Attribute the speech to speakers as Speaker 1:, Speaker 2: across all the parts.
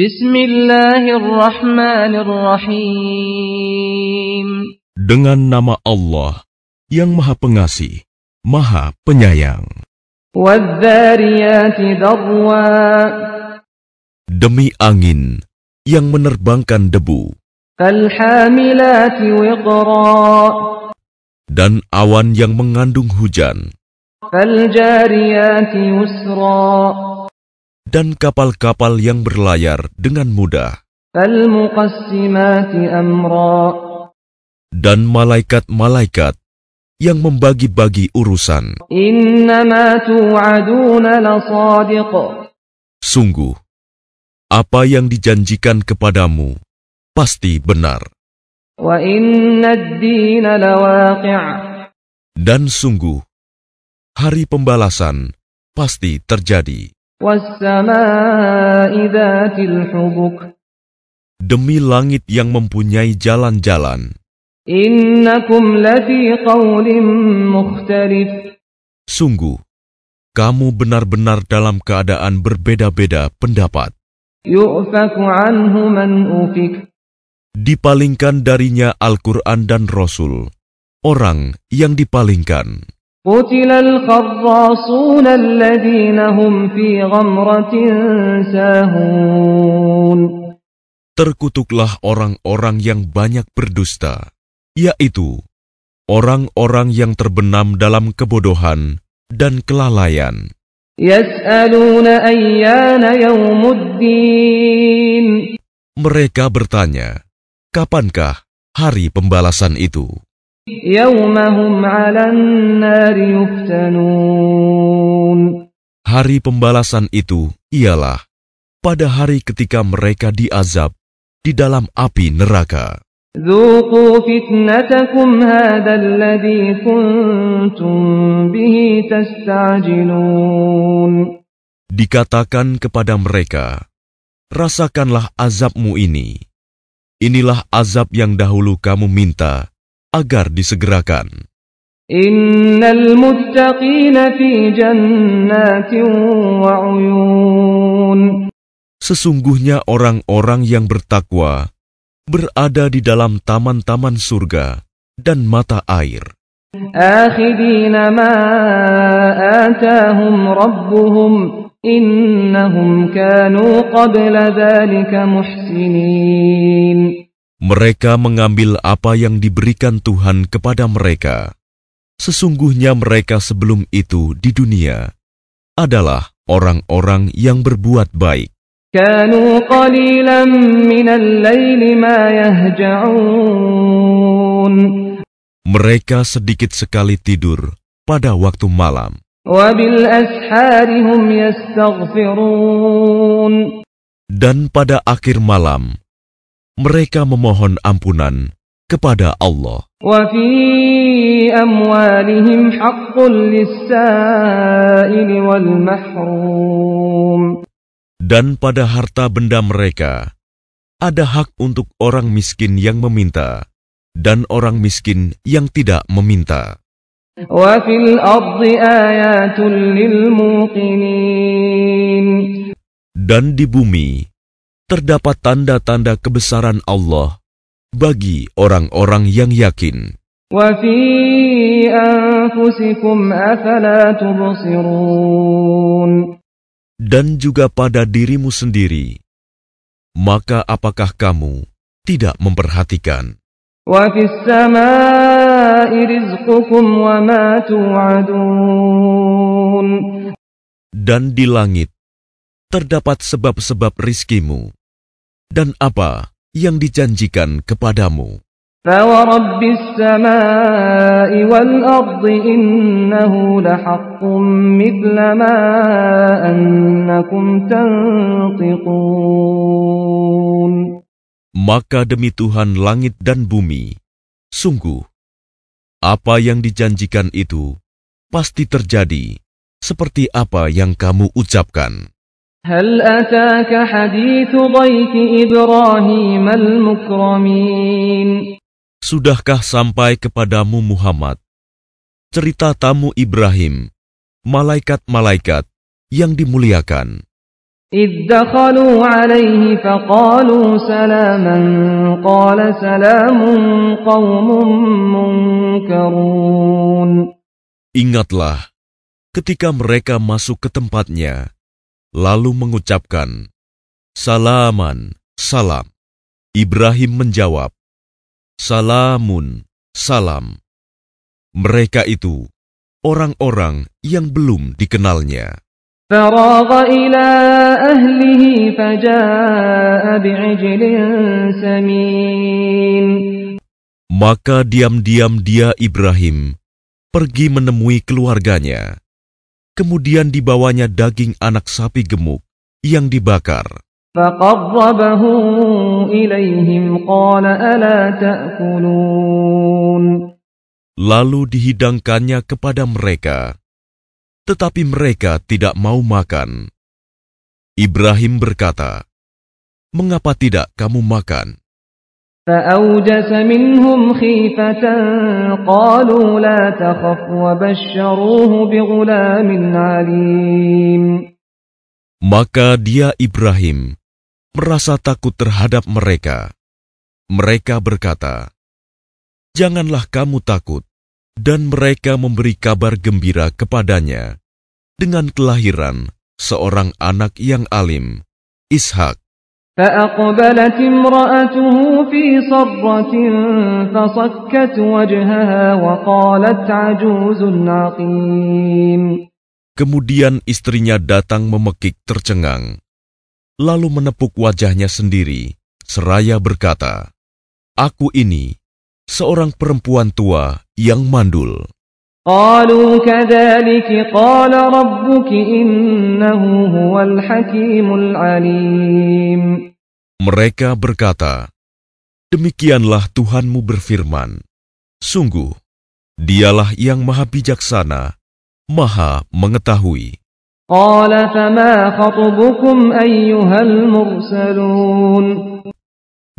Speaker 1: Bismillahirrahmanirrahim.
Speaker 2: Dengan nama Allah yang Maha Pengasih, Maha Penyayang. Demi angin yang menerbangkan debu. Dan awan yang mengandung hujan dan kapal-kapal yang berlayar dengan mudah. Dan malaikat-malaikat yang membagi-bagi urusan. Sungguh, apa yang dijanjikan kepadamu pasti benar. Dan sungguh, hari pembalasan pasti terjadi. Demi langit yang mempunyai jalan-jalan. Sungguh, kamu benar-benar dalam keadaan berbeda-beda pendapat. Dipalingkan darinya Al-Quran dan Rasul, orang yang dipalingkan.
Speaker 1: قُتِلَ الْخَرَّاصُونَ الَّذِينَ هُمْ فِي غَمْرَةٍ سَاهُونَ
Speaker 2: terkutuklah orang-orang yang banyak berdusta, yaitu orang-orang yang terbenam dalam kebodohan dan kelalaian.
Speaker 1: يَسْأَلُونَ أَيَّانَ يَوْمُ الدِّينِ
Speaker 2: Mereka bertanya, kapankah hari pembalasan itu? Hari pembalasan itu ialah pada hari ketika mereka diazab di dalam api neraka. Dikatakan kepada mereka, rasakanlah azabmu ini. Inilah azab yang dahulu kamu minta agar disegerakan.
Speaker 1: Innal muttaqina fi jannatin wa uyun.
Speaker 2: Sesungguhnya orang-orang yang bertakwa berada di dalam taman-taman surga dan mata air.
Speaker 1: Akhidina ma atahum rabbuhum innahum kanu qabla dhalika muhsinin.
Speaker 2: Mereka mengambil apa yang diberikan Tuhan kepada mereka. Sesungguhnya mereka sebelum itu di dunia adalah orang-orang yang berbuat baik. Mereka sedikit sekali tidur pada waktu malam. Dan pada akhir malam, mereka memohon ampunan kepada Allah. Dan pada harta benda mereka, ada hak untuk orang miskin yang meminta dan orang miskin yang tidak meminta. Dan di bumi terdapat tanda-tanda kebesaran Allah bagi orang-orang yang yakin. Dan juga pada dirimu sendiri, maka apakah kamu tidak memperhatikan? Dan di langit terdapat sebab-sebab rizkimu dan apa yang dijanjikan kepadamu.
Speaker 1: فورب السماء والأرض إنه لحق مثل ما أنكم تنطقون
Speaker 2: Maka demi Tuhan langit dan bumi, sungguh, apa yang dijanjikan itu pasti terjadi seperti apa yang kamu ucapkan.
Speaker 1: هل أتاك حديث ضيف إبراهيم المكرمين
Speaker 2: Sudahkah sampai kepadamu Muhammad cerita tamu Ibrahim, malaikat-malaikat yang dimuliakan?
Speaker 1: إذ دخلوا عليه فقالوا سلاما قال سلام قوم منكرون
Speaker 2: Ingatlah ketika mereka masuk ke tempatnya, lalu mengucapkan, Salaman, salam. Ibrahim menjawab, Salamun, salam. Mereka itu orang-orang yang belum dikenalnya. Maka diam-diam dia Ibrahim pergi menemui keluarganya Kemudian dibawanya daging anak sapi gemuk yang dibakar. Lalu dihidangkannya kepada mereka, tetapi mereka tidak mau makan. Ibrahim berkata, "Mengapa tidak kamu makan?"
Speaker 1: فأوجس منهم خيفة قالوا لا تخف وبشروه بغلام عليم
Speaker 2: Maka dia Ibrahim merasa takut terhadap mereka. Mereka berkata, Janganlah kamu takut, dan mereka memberi kabar gembira kepadanya dengan kelahiran seorang anak yang alim, Ishak.
Speaker 1: فأقبلت امرأته في صرة فصكت وجهها وقالت عجوز عقيم
Speaker 2: Kemudian istrinya datang memekik tercengang, lalu menepuk wajahnya sendiri, seraya berkata, Aku ini, seorang perempuan tua yang mandul.
Speaker 1: قالوا كذلك قال ربك إنه هو الحكيم العليم
Speaker 2: Mereka berkata, Demikianlah Tuhanmu berfirman, Sungguh, dialah yang maha bijaksana, maha mengetahui.
Speaker 1: قال فما خطبكم أيها المرسلون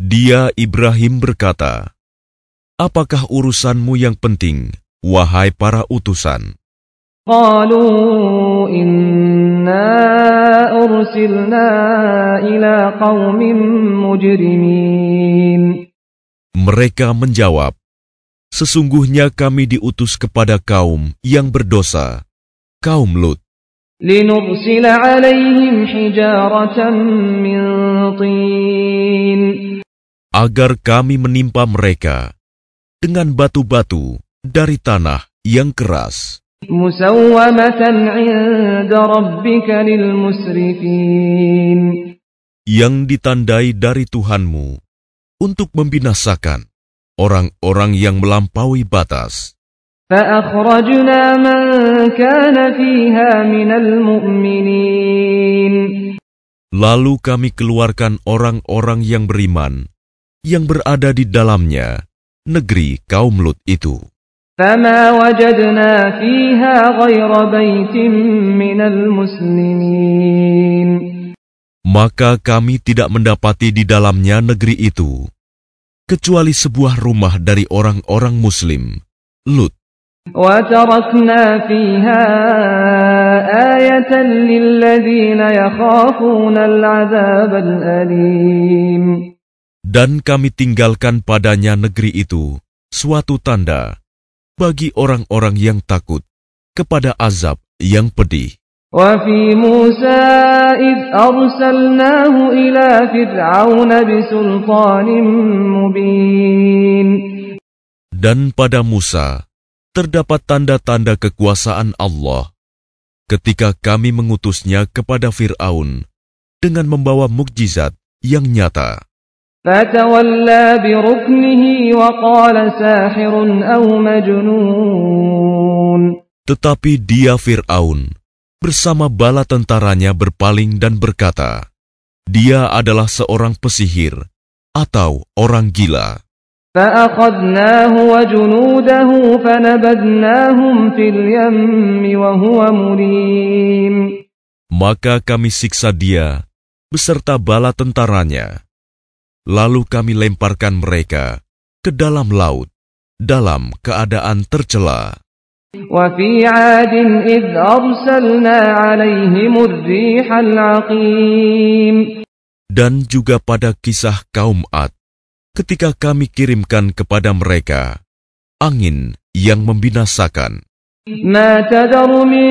Speaker 2: Dia Ibrahim berkata, Apakah urusanmu yang penting, wahai para utusan?
Speaker 1: قالوا إنا أرسلنا إلى قوم مجرمين
Speaker 2: Mereka menjawab, Sesungguhnya kami diutus kepada kaum yang berdosa, kaum Lut,
Speaker 1: لنرسل عليهم حجارة من طين
Speaker 2: agar kami menimpa mereka dengan batu-batu dari tanah yang keras. Yang ditandai dari Tuhanmu untuk membinasakan orang-orang yang melampaui batas. Lalu kami keluarkan orang-orang yang beriman, yang berada di dalamnya, negeri kaum Lut itu.
Speaker 1: فما وجدنا فيها غير بيت من المسلمين
Speaker 2: Maka kami tidak mendapati di dalamnya negeri itu, kecuali sebuah rumah dari orang-orang Muslim, Lut.
Speaker 1: وتركنا فيها آية للذين يخافون العذاب الأليم
Speaker 2: Dan kami tinggalkan padanya negeri itu suatu tanda bagi orang-orang yang takut kepada azab yang pedih.
Speaker 1: وفي موسى إذ أرسلناه إلى فرعون بسلطان مبين
Speaker 2: Dan pada Musa terdapat tanda-tanda kekuasaan Allah ketika kami mengutusnya kepada Fir'aun dengan membawa mukjizat yang nyata.
Speaker 1: فتولى بركنه وقال ساحر أو مجنون
Speaker 2: Tetapi dia Fir'aun bersama bala tentaranya berpaling dan berkata, Dia adalah seorang pesihir atau orang gila.
Speaker 1: فأخذناه وجنوده فنبذناهم في اليم وهو مليم
Speaker 2: Maka kami siksa dia beserta bala tentaranya. Lalu kami lemparkan mereka ke dalam laut dalam keadaan tercela.
Speaker 1: وفي عاد إذ أرسلنا عليهم الريح العقيم
Speaker 2: Dan juga pada kisah kaum Ad, ketika kami kirimkan kepada mereka angin yang membinasakan.
Speaker 1: ما تذر من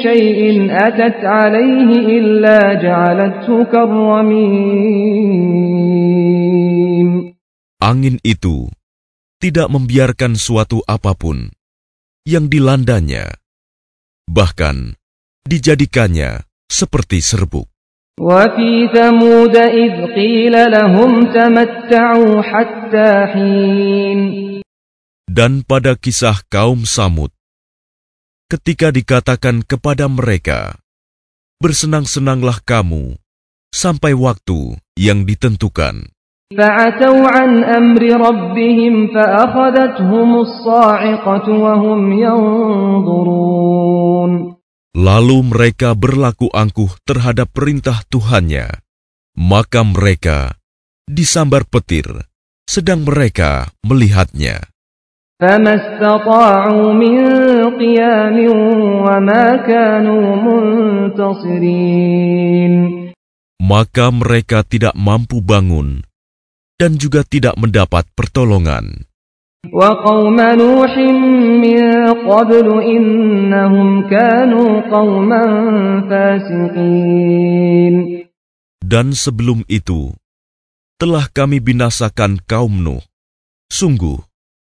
Speaker 1: شيء أتت عليه إلا جعلته كالرميم
Speaker 2: Angin itu tidak membiarkan suatu apapun yang dilandanya, bahkan dijadikannya seperti serbuk.
Speaker 1: وفي ثمود إذ قيل لهم تمتعوا حتى حين
Speaker 2: Dan pada kisah kaum Samud, ketika dikatakan kepada mereka, "Bersenang-senanglah kamu sampai waktu yang ditentukan."
Speaker 1: فعتوا عن أمر ربهم فأخذتهم الصاعقة وهم ينظرون
Speaker 2: Lalu mereka berlaku angkuh terhadap perintah Tuhannya, maka mereka disambar petir, sedang mereka melihatnya.
Speaker 1: فما استطاعوا من قيام وما كانوا منتصرين
Speaker 2: Maka mereka tidak mampu bangun dan juga tidak mendapat pertolongan.
Speaker 1: وقوم نوح من قبل إنهم كانوا قوما فاسقين
Speaker 2: Dan sebelum itu, telah kami binasakan kaum Nuh. Sungguh,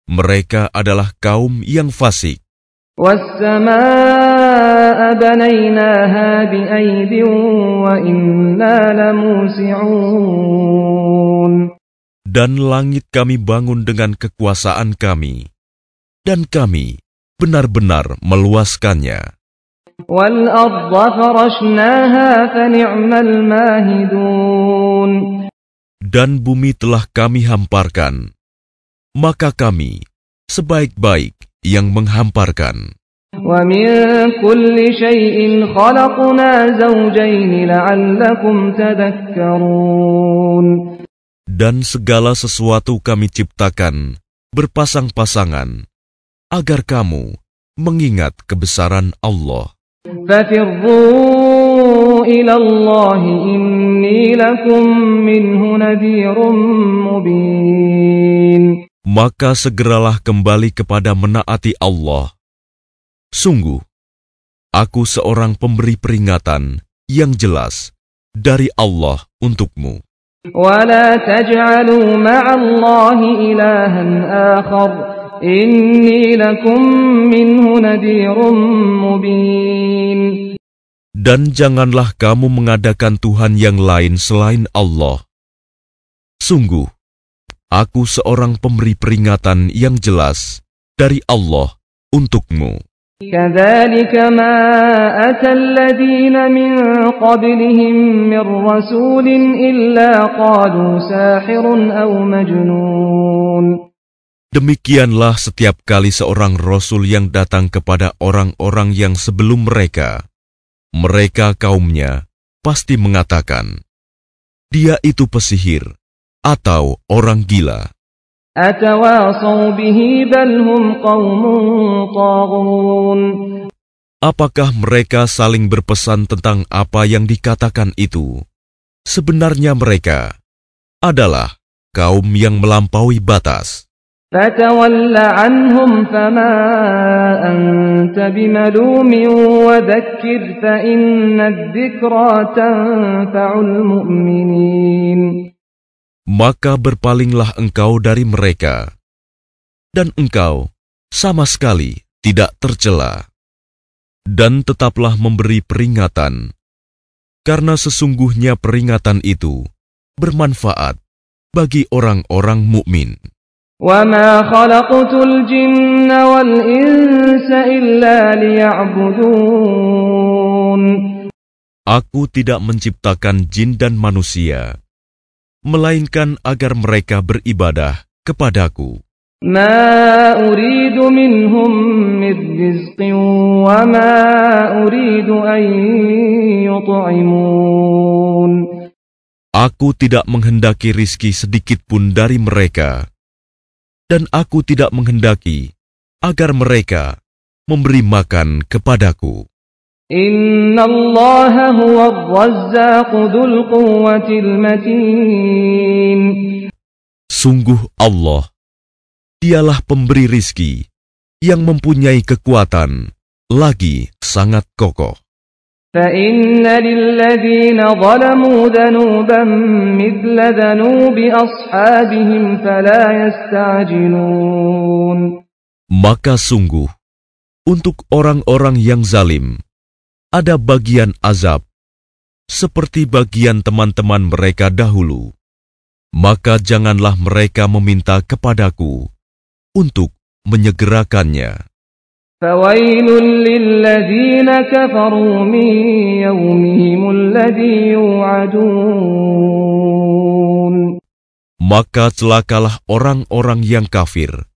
Speaker 2: mereka adalah kaum yang fasik. Dan langit kami bangun dengan kekuasaan kami, dan kami benar-benar meluaskannya.
Speaker 1: والأرض فرشناها فنعم الماهدون
Speaker 2: Dan bumi telah kami hamparkan, maka kami sebaik-baik yang menghamparkan.
Speaker 1: ومن كل شيء خلقنا زوجين لعلكم تذكرون
Speaker 2: dan segala sesuatu kami ciptakan berpasang-pasangan agar kamu mengingat kebesaran Allah. Maka segeralah kembali kepada menaati Allah. Sungguh, aku seorang pemberi peringatan yang jelas dari Allah untukmu.
Speaker 1: ولا تجعلوا مع الله إلها آخر إني لكم منه نذير مبين
Speaker 2: Dan janganlah kamu mengadakan Tuhan yang lain selain Allah. Sungguh, aku seorang pemberi peringatan yang jelas dari Allah untukmu.
Speaker 1: كذلك ما أتى الذين من قبلهم من رسول إلا قالوا ساحر أو مجنون
Speaker 2: Demikianlah setiap kali seorang rasul yang datang kepada orang-orang yang sebelum mereka, mereka kaumnya pasti mengatakan, "Dia itu pesihir atau orang gila." Apakah mereka saling berpesan tentang apa yang dikatakan itu? Sebenarnya mereka adalah kaum yang melampaui batas maka berpalinglah engkau dari mereka, dan engkau sama sekali tidak tercela, dan tetaplah memberi peringatan, karena sesungguhnya peringatan itu bermanfaat bagi orang-orang mukmin. Aku tidak menciptakan jin dan manusia melainkan agar mereka beribadah kepadaku.
Speaker 1: ما أريد منهم من رزق وما أريد أن يطعمون
Speaker 2: Aku tidak menghendaki rizki sedikit pun dari mereka, dan aku tidak menghendaki agar mereka memberi makan kepadaku.
Speaker 1: إن الله هو الرزاق ذو القوة المتين
Speaker 2: Sungguh Allah, dialah pemberi rizki yang mempunyai kekuatan, lagi sangat kokoh.
Speaker 1: فإن للذين ظلموا ذنوبا مثل ذنوب أصحابهم فلا يستعجلون
Speaker 2: Maka sungguh, untuk orang-orang yang zalim, ada bagian azab, seperti bagian teman-teman mereka dahulu. Maka janganlah mereka meminta kepadaku untuk menyegerakannya.
Speaker 1: فويل للذين كفروا من يومهم الذي يوعدون
Speaker 2: Maka celakalah orang-orang yang kafir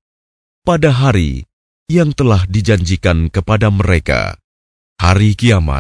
Speaker 2: pada hari yang telah dijanjikan kepada mereka, hari kiamat.